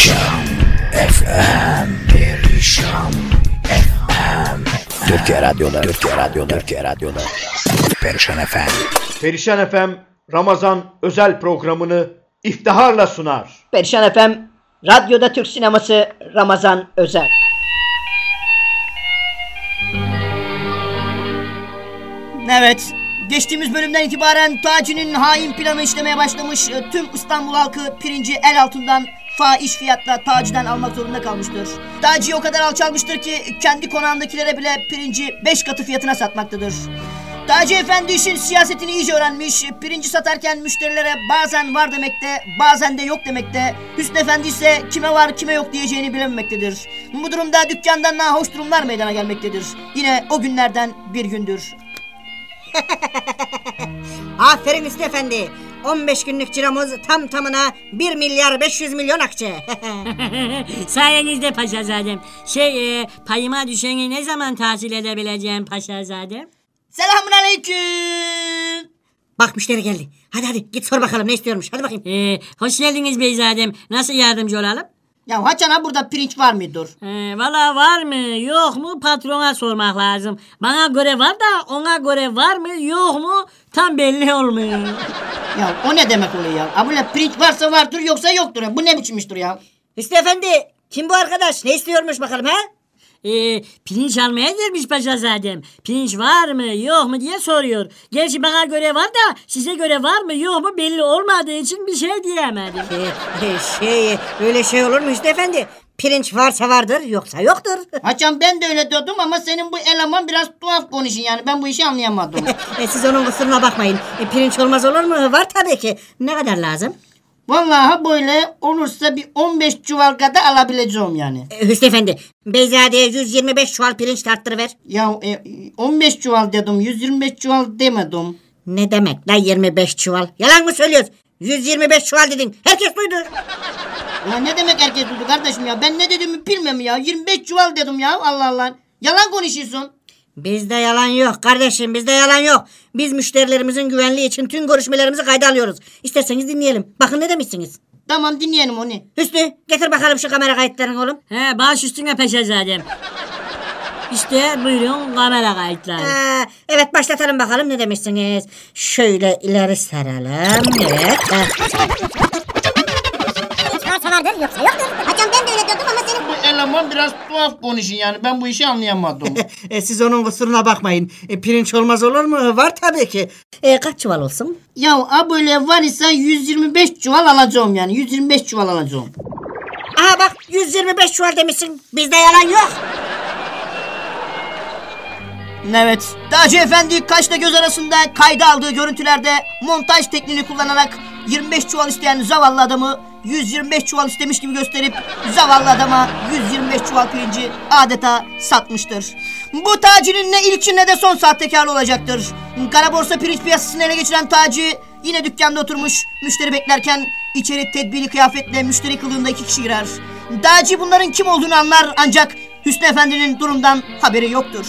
Perişan FM Perişan FM Türkiye Radyo'da Türkiye Radyo'da Türkiye Radyo'da Perişan FM Perişan FM Ramazan özel programını iftiharla sunar. Perişan FM Radyoda Türk Sineması Ramazan Özel. Evet, geçtiğimiz bölümden itibaren Taci'nin hain planı işlemeye başlamış. e, Tüm İstanbul halkı pirinci el altından fahiş fiyatla Taci'den almak zorunda kalmıştır. Taci o kadar alçalmıştır ki kendi konağındakilere bile pirinci 5 katı fiyatına satmaktadır. Taci Efendi işin siyasetini iyice öğrenmiş. Pirinci satarken müşterilere bazen var demekte, bazen de yok demekte. Hüsnü Efendi ise kime var kime yok diyeceğini bilememektedir. Bu durumda dükkandan nahoş durumlar meydana gelmektedir. Yine o günlerden bir gündür. Aferin Hüsnü Efendi. 15 günlük ciromoz tam tamına 1 milyar 500 milyon akçe. Sayenizde paşazadem. Şey e, payıma düşeni ne zaman tahsil edebileceğim paşazadem? Selamun aleyküm. Bak müşteri geldi. Hadi hadi git sor bakalım ne istiyormuş. Hadi bakayım. E, hoş geldiniz beyzadem. Nasıl yardımcı olalım? Ya Haçan'a burada pirinç var mıdır? E, Valla var mı yok mu patrona sormak lazım. Bana göre var da ona göre var mı yok mu tam belli olmuyor. Ya o ne demek oluyor ya? Böyle pirinç varsa vardır yoksa yoktur. ya. Bu ne biçim iştir ya? Hüsnü Efendi kim bu arkadaş? Ne istiyormuş bakalım ha? E, pirinç almaya gelmiş paşazadem. Pirinç var mı yok mu diye soruyor. Gerçi bana göre var da size göre var mı yok mu belli olmadığı için bir şey diyemedim. Ee, e, şey öyle şey olur mu Hüsnü Efendi? Pirinç varsa vardır yoksa yoktur. Haçan ben de öyle diyordum ama senin bu eleman biraz tuhaf konuşun yani. Ben bu işi anlayamadım. E, siz onun kusuruna bakmayın. E, pirinç olmaz olur mu? Var tabii ki. Ne kadar lazım? Vallahi böyle olursa bir 15 çuval kadar alabileceğim yani. E, Hüsnü Efendi Beyzade'ye 125 çuval pirinç tarttırıver. Ya e, 15 çuval dedim 125 çuval demedim. Ne demek la 25 çuval? Yalan mı söylüyorsun? 125 çuval dedin. Herkes duydu. Ya ne demek herkes duydu kardeşim ya? Ben ne dediğimi bilmem ya. 25 çuval dedim ya Allah Allah. Yalan konuşuyorsun. Bizde yalan yok kardeşim bizde yalan yok. Biz müşterilerimizin güvenliği için tüm görüşmelerimizi kayda alıyoruz. İsterseniz dinleyelim. Bakın ne demişsiniz. Tamam dinleyelim onu. Hüsnü getir bakalım şu kamera kayıtlarını oğlum. He baş üstüne paşazadem. İşte buyurun kamera kayıtları. Ee, evet başlatalım bakalım ne demişsiniz. Şöyle ileri saralım. Evet. Eleman biraz tuhaf konuşun yani. Ben bu işi anlayamadım. E, siz onun kusuruna bakmayın. E, pirinç olmaz olur mu? Var tabii ki. E, kaç çuval olsun? ya a böyle var ise 125 çuval alacağım yani. 125 çuval alacağım. Aha bak 125 çuval demişsin. Bizde yalan yok. Evet. Taci Efendi kaşla göz arasında kayda aldığı görüntülerde montaj tekniğini kullanarak 25 çuval isteyen zavallı adamı 125 çuval istemiş gibi gösterip zavallı adama 125 çuval pirinci adeta satmıştır. Bu Taci'nin ne ilk ne de son sahtekarı olacaktır. Kara borsa pirinç piyasasını ele geçiren Taci yine dükkanda oturmuş müşteri beklerken içeri tedbirli kıyafetle müşteri kılığında iki kişi girer. Taci bunların kim olduğunu anlar ancak Hüsnü Efendi'nin durumdan haberi yoktur.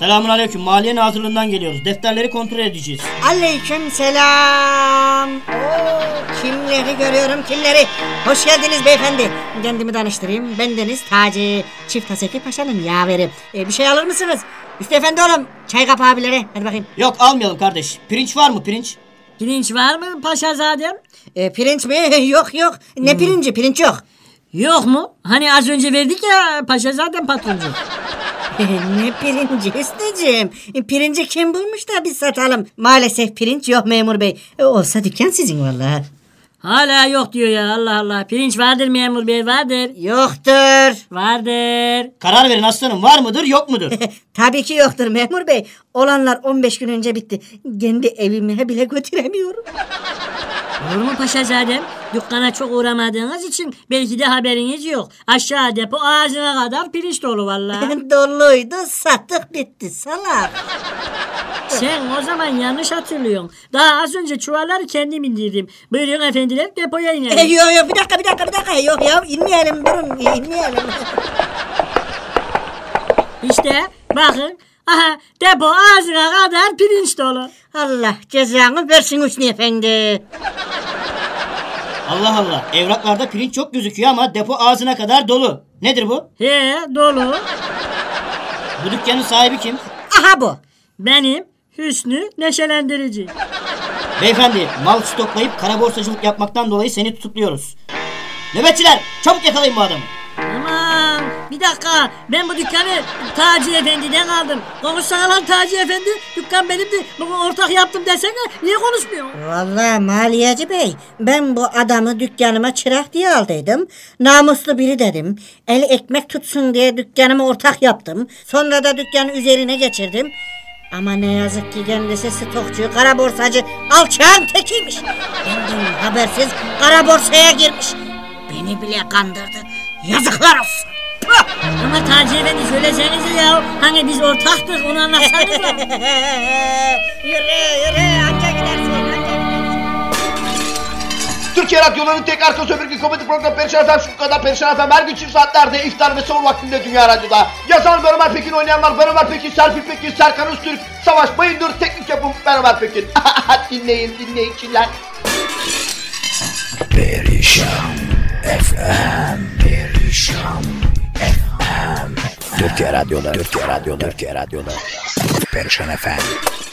Selamun aleyküm. Maliye Nazırlığından geliyoruz. Defterleri kontrol edeceğiz. Aleyküm selam. Oo, kimleri görüyorum kimleri. Hoş geldiniz beyefendi. Kendimi tanıştırayım. Ben Deniz Taci. Çift Haseki Paşa'nın yaveri. E, bir şey alır mısınız? Üstü efendi oğlum. Çay kapı abilere. Hadi bakayım. Yok almayalım kardeş. Pirinç var mı pirinç? Pirinç var mı paşazadem? E, pirinç mi? yok yok. Ne pirinci? Pirinç yok. Yok mu? Hani az önce verdik ya paşazadem patroncu. ne pirinci Hüsnü'cüğüm? E, Pirinci kim bulmuş da biz satalım? Maalesef pirinç yok memur bey. E, olsa dükkan sizin vallahi. Hala yok diyor ya Allah Allah. Pirinç vardır memur bey vardır. Yoktur. Vardır. Karar verin aslanım. Var mıdır yok mudur? Tabii ki yoktur memur bey. Olanlar 15 gün önce bitti. Kendi evime bile götüremiyorum. Olur mu paşazadem? Dükkana çok uğramadığınız için belki de haberiniz yok. Aşağı depo ağzına kadar pirinç dolu vallahi. Doluydu sattık bitti salak. Sen o zaman yanlış hatırlıyorsun. Daha az önce çuvalları kendim indirdim. Buyurun efendiler depoya E, inelim. yok yok bir dakika bir dakika bir dakika. Yok ya inmeyelim durun inmeyelim. İşte bakın. Aha depo ağzına kadar pirinç dolu. Allah cezanı versin Hüsnü efendi. Allah Allah. Evraklarda pirinç çok gözüküyor ama depo ağzına kadar dolu. Nedir bu? He dolu. Bu dükkanın sahibi kim? Aha bu. Benim Hüsnü Neşelendirici. Beyefendi mal stoklayıp kara borsacılık yapmaktan dolayı seni tutukluyoruz. Nöbetçiler çabuk yakalayın bu adamı. Bir dakika ben bu dükkanı Taci Efendi'den aldım. Konuşsana lan Taci Efendi. Dükkan benimdi. Bunu ortak yaptım desene. Niye konuşmuyor? Vallahi maliyeci bey ben bu adamı dükkanıma çırak diye aldıydım. Namuslu biri dedim. El ekmek tutsun diye dükkanıma ortak yaptım. Sonra da dükkanı üzerine geçirdim. Ama ne yazık ki kendisi stokçu, kara borsacı, alçağın tekiymiş. Benden habersiz kara borsaya girmiş. Beni bile kandırdı. Yazıklar olsun. Söylesenize ya. Hani biz ortaktık onu anlatsanıza. yürü yürü anca gidersin anca gidersin. Türkiye Radyoları'nın tek arka sömürge komedi programı Perişan Efem şu kadar Perişan Efem her gün çift saatlerde iftar ve son vaktinde Dünya Radyo'da. Yazan Ömer Pekin oynayanlar Ömer Pekin, Serpil Pekin, Serkan Öztürk, Savaş Bayındır, teknik yapım Ömer Pekin. dinleyin dinleyin çiller. Perişan FM Perişan FM Türkiye Radyoları Türkiye Radyoları Türkiye Radyoları Perişan FM